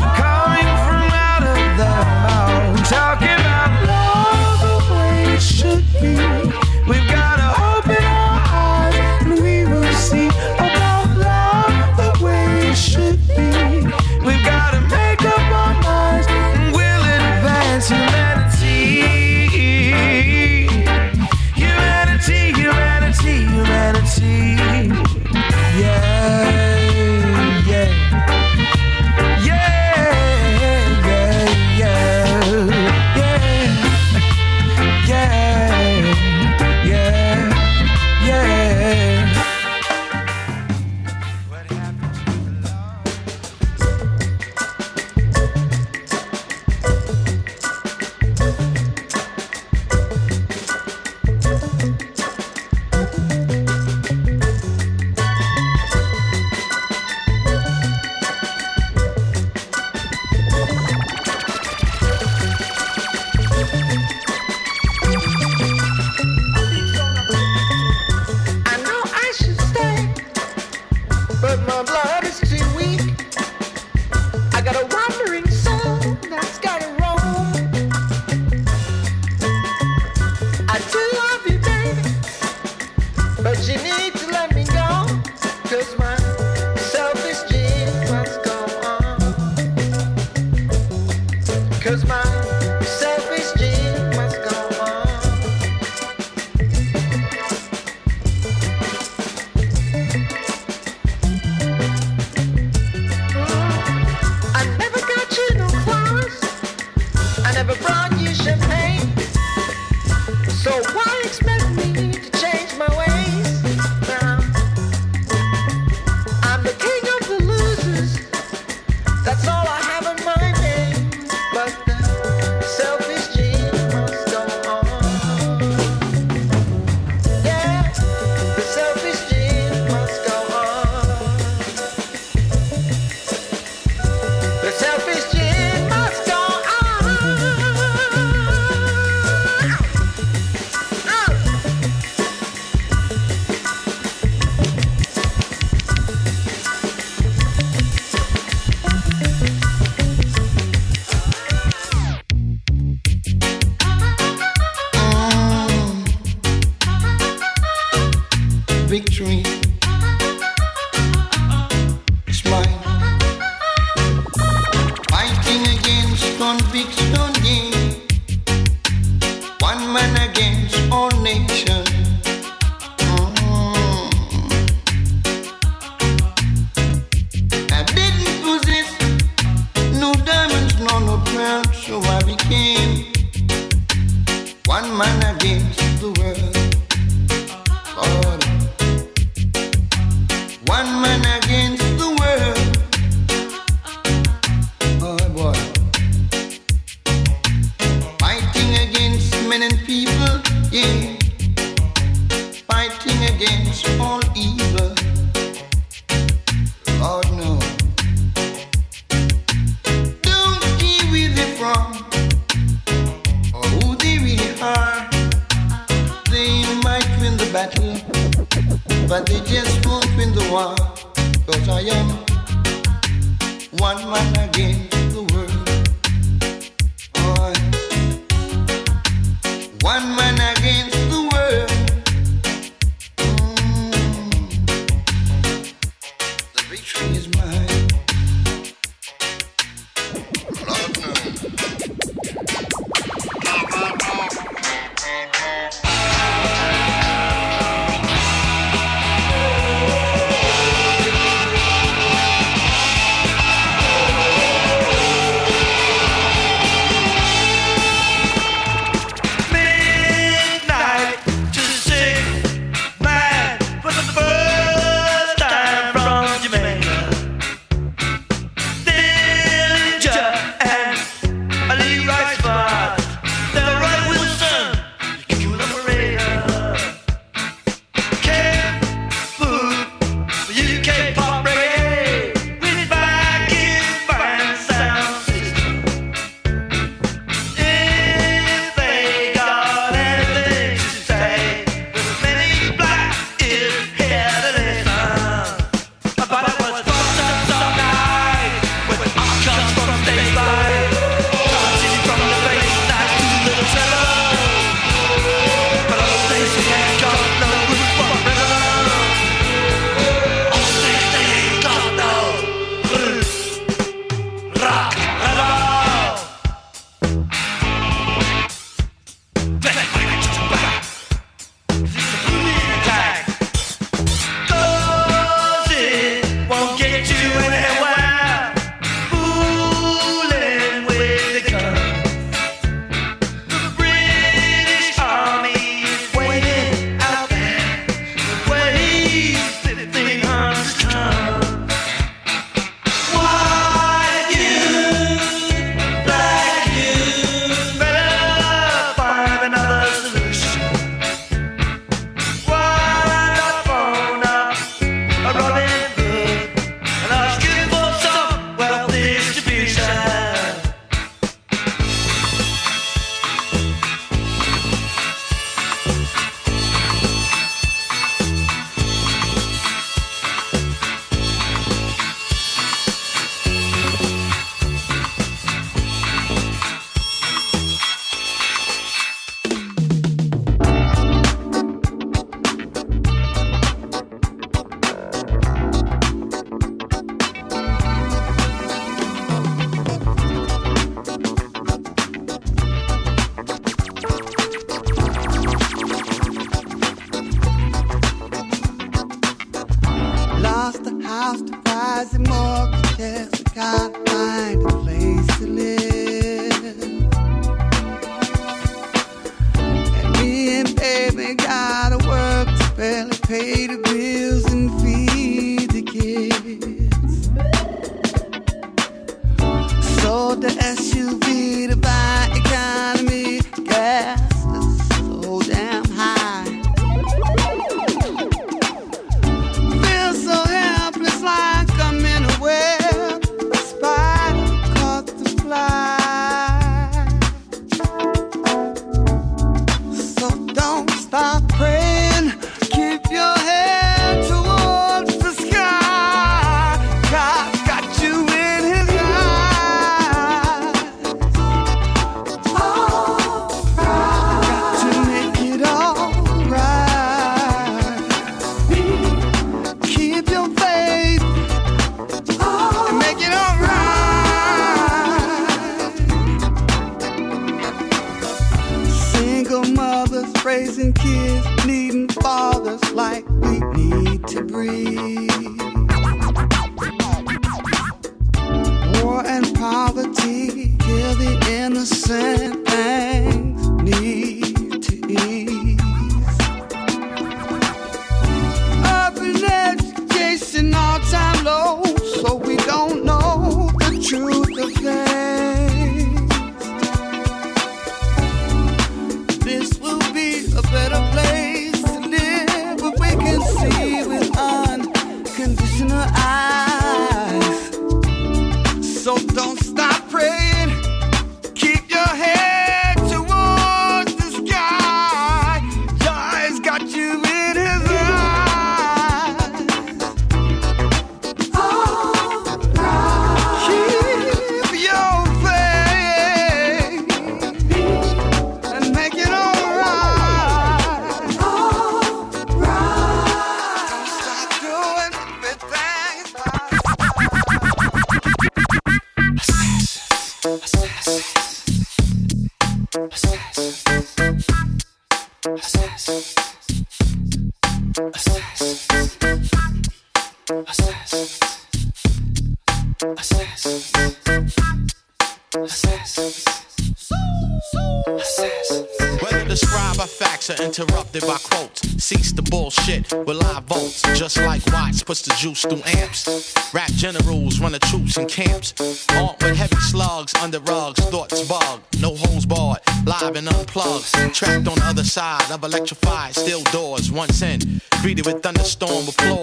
puts the juice through amps. Rap generals run the troops in camps. Armed with heavy slugs under rugs, thoughts bug. No holes barred, live and unplugged. Trapped on the other side of electrified steel doors. Once in, greeted with thunderstorm applause.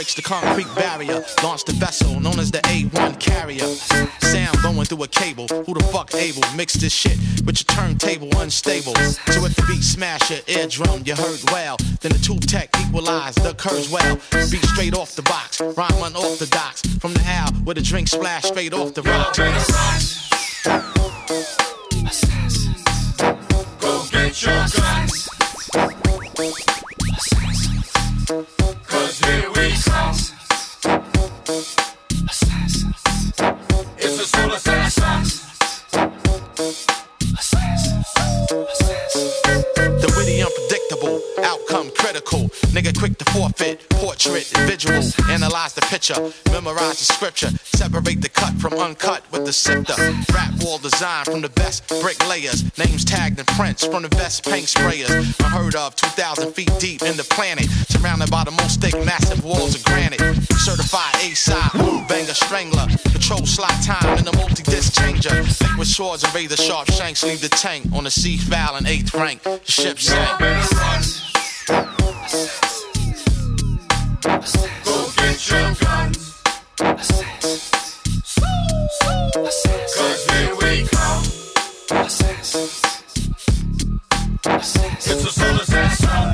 Breaks the concrete barrier. Launched the vessel known as the A1 carrier. Sound going through a cable. Who the fuck able? Mix this shit with your turntable unstable. So if the beat smash your eardrum, you heard well. Then the tube tech equalize the curves well. Beat straight off the box, rhyme unorthodox. From the owl where the drink splash straight off the rocks. Go get your quick to forfeit, portrait, visual. Analyze the picture, memorize the scripture. Separate the cut from uncut with the sifter. Rap wall design from the best bricklayers. Names tagged in prints from the best paint sprayers. Unheard of, 2,000 feet deep in the planet. Surrounded by the most thick, massive walls of granite. Certified A-side, banger strangler. Patrol slot time in the multi-disc changer. Liquid swords and razor sharp shanks leave the tank on the sea foul and eighth rank. The ship sank. Go get your guns. Cause here we come. It's a soul assassin.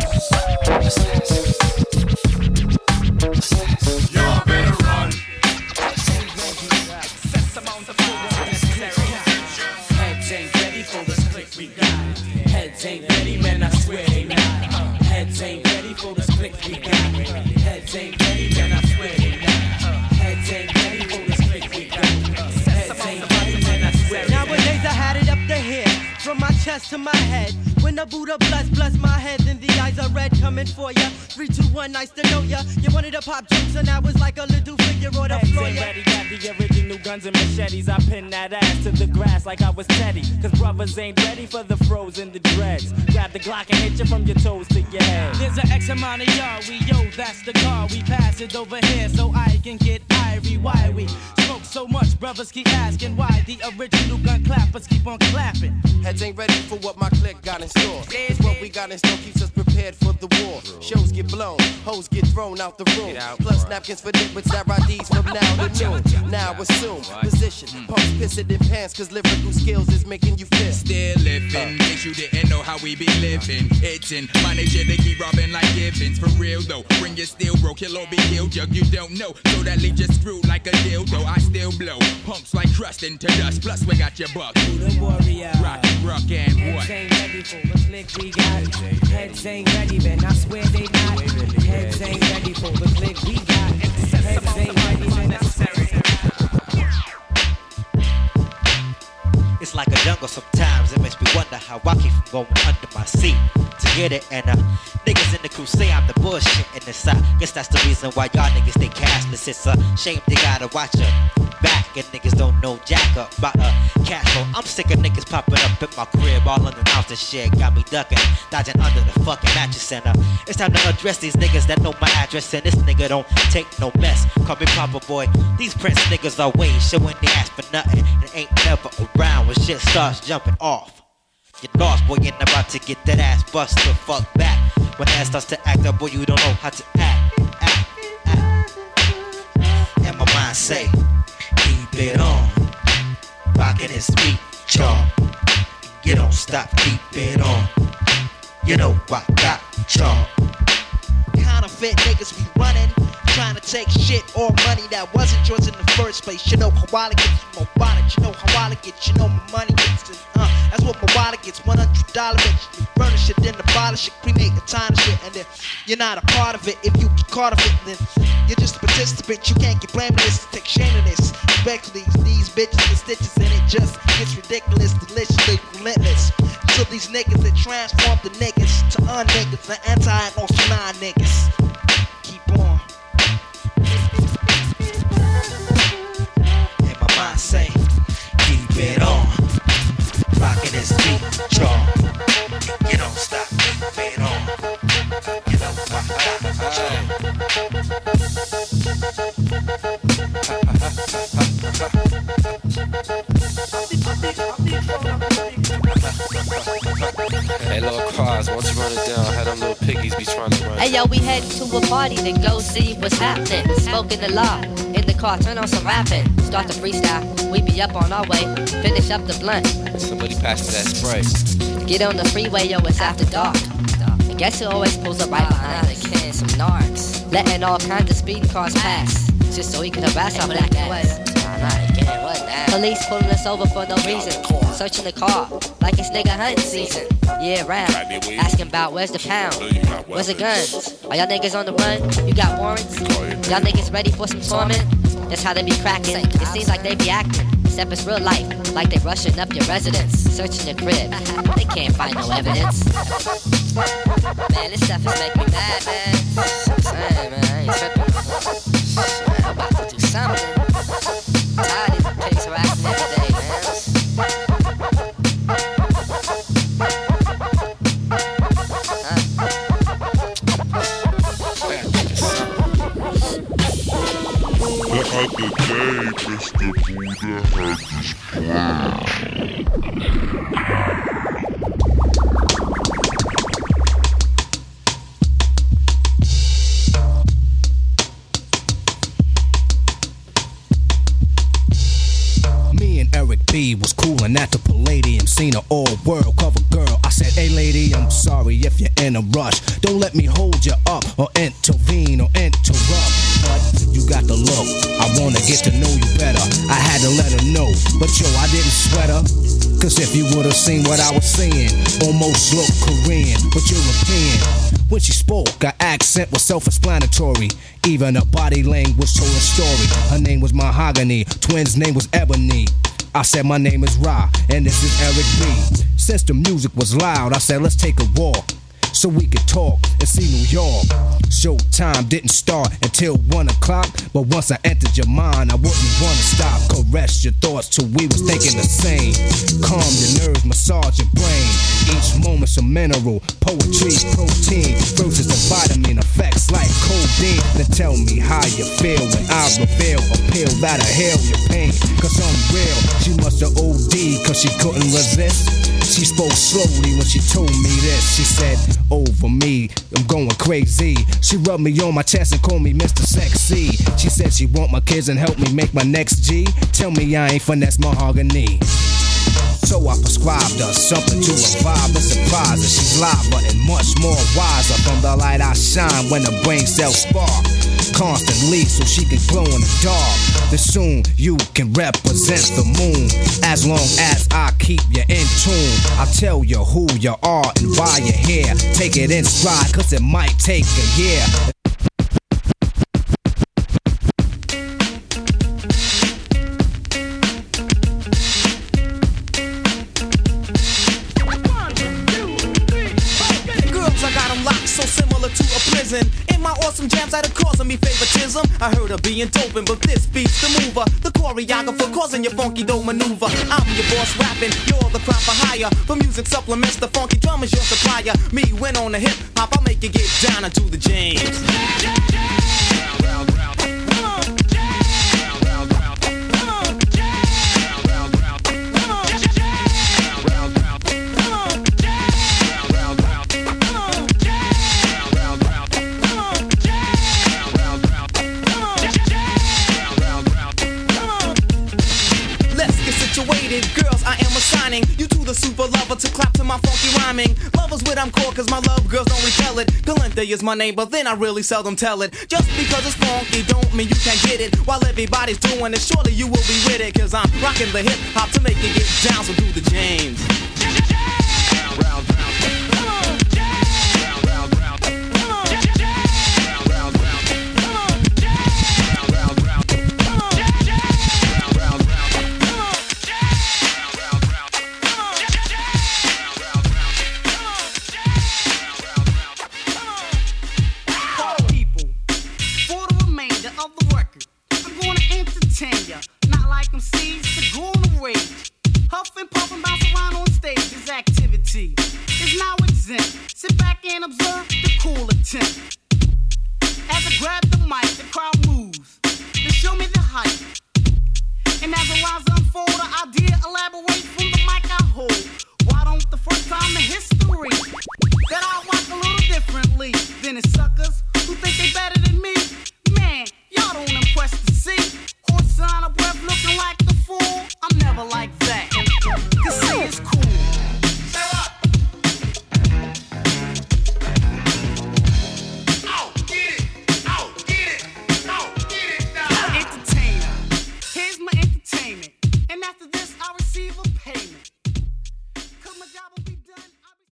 To my head. When the Buddha bless, bless my head, then the eyes are red coming for ya. Three, two, one, nice to know ya. You wanted to pop jokes and I was like a little figure on the Heads floor. ain't Yeah. ready, got the original guns and machetes. I pin that ass to the grass like I was Teddy. Cause brothers ain't ready for the froze and the dreads. Grab the Glock and hit you from your toes to your head. There's an X amount of yard, we yo, that's the car. We pass it over here so I can get irie. Why we smoke so much, brothers keep asking why the original gun clappers keep on clapping. Heads ain't ready for what my clique got in store. Cause what we got in store keeps us prepared for the war. Shows get blown, hoes get thrown out the room. Plus napkins for dip with IDs from now to noon. Now assume position, pumps pissing in pants cause lyrical skills is making you feel. Still you didn't know how we be living. It's in my nature to keep robbing like Givens. For real though, bring your steel bro. Kill or be killed. Jug you don't know, so that leaves you screwed like a dildo. I still blow, pumps like crust into dust. Plus we got your buck. the warrior. Rock, rock and what? Heads ain't ready for the click we got. Heads ain't ready, man. I swear they not. Heads ain't ready for the click we got. Heads ain't ready, man. Like a jungle sometimes. It makes me wonder how I keep from going under my seat to get it. And uh, niggas in the crew say I'm the bullshit in this. I guess that's the reason why y'all niggas stay cashless. It's a shame they gotta watch a back and niggas don't know jack up about a cash flow. I'm sick of niggas popping up at my crib all unannounced and shit. Got me ducking, dodging under the fucking mattress. And uh, it's time to address these niggas that know my address. And this nigga don't take no mess. Call me Papa Boy. These Prince niggas are way showing they ass for nothing and ain't never around when shit starts jumping off. Get lost, boy, you're about to get that ass bust the fuck back. When ass starts to act up, boy, you don't know how to act, act, act. And my mind say, keep it on. Rockin' this beat, y'all. You don't stop, keep it on. You know I got y'all. Counterfeit niggas be running, trying to take shit or money that wasn't yours in the first place. You know how gets you my wallet. You know how wallet gets. You know my money gets. it, Uh, that's what my wallet gets. One hundred dollar bitch. You furnish it, then abolish it, cremate the time and shit, and then you're not a part of it. If you get caught of it, then you're just a participant. You can't get blamed this. Take shame in this. Respectfully, these bitches get stitches, and it just gets ridiculous, deliciously relentless. To these niggas that transform the niggas to un-niggas, the anti-agnostic non-niggas. Keep And my mind say, keep it on. This beat, y'all. You don't stop, keep it on. You Hey, little cars, why don't you run it down? Had them little piggies be trying to run. Hey yo, we heading to a party to go see what's happening. Smoking the law in the car, turn on some rapping. Start to freestyle, we be up on our way. Finish up the blunt, Somebody pass me that spray. get on the freeway, yo, it's after dark. And guess who always pulls up right behind us? Can some narcs, letting all kinds of speeding cars pass, just so he can harass our black ass. Police pulling us over for no reason. Searching the car like it's nigga hunting season. Yeah, round. Asking about where's the pound? Where's the guns? Are y'all niggas on the run? You got warrants? Y'all niggas ready for some torment? That's how they be cracking. It seems like they be acting. Except it's real life, like they rushing up your residence, searching your crib. They can't find no evidence. Man, this stuff is making me mad, man. I'm man, Buddha had this plan. Almost Korean, but European. When she spoke, her accent was self explanatory. Even her body language told a story. Her name was Mahogany, twins' name was Ebony. I said, My name is Ra, and this is Eric B. Since the music was loud, I said, Let's take a walk so we could talk and see New York. Showtime didn't start until one o'clock, but once I entered your mind, I wouldn't wanna stop. Caress your thoughts till we was thinking the same. Calm your nerves, massage your brain. Each moment's a mineral, poetry, protein, versus the vitamin effects like codeine. Then tell me how you feel when I reveal a pill that'll heal your pain. Cause I'm real, she must have OD cause she couldn't resist. She spoke slowly when she told me this. She said, Over me, I'm going crazy. She rubbed me on my chest and called me Mr. Sexy. She said she want my kids and help me make my next G. Tell me I ain't finesse mahogany. So I prescribed her something to revive and surprise. She's live, and much more wiser from the light I shine when the brain cells spark constantly so she can glow in the dark. Then soon you can represent the moon as long as I keep you in tune. I'll tell you who you are and why you're here. Take it in stride, cause it might take a year. That are causing me favoritism. I heard of being doping, but this beats the mover. The choreographer causing your funky dope maneuver. I'm your boss rapping, you're the crowd for hire. For music supplements, the funky drum is your supplier. Me went on the hip hop, I'll make you get down into the James. Let's the super lover to clap to my funky rhyming. Lovers with I'm called cause my love girls don't repel it. Galente is my name, but then I really seldom tell it. Just because it's funky don't mean you can't get it. While everybody's doing it, surely you will be with it. Cause I'm rocking the hip hop to make it get down, so do the James. people. observe the cool attempt. As I grab the mic, the crowd moves. to show me the hype. And as the lines unfold, the idea elaborate from the mic I hold. Why don't the first time in history that I walk a little differently than the suckers who think they better than me? Man, y'all don't impress to see. Horse sign a breath looking like the fool. I'm never like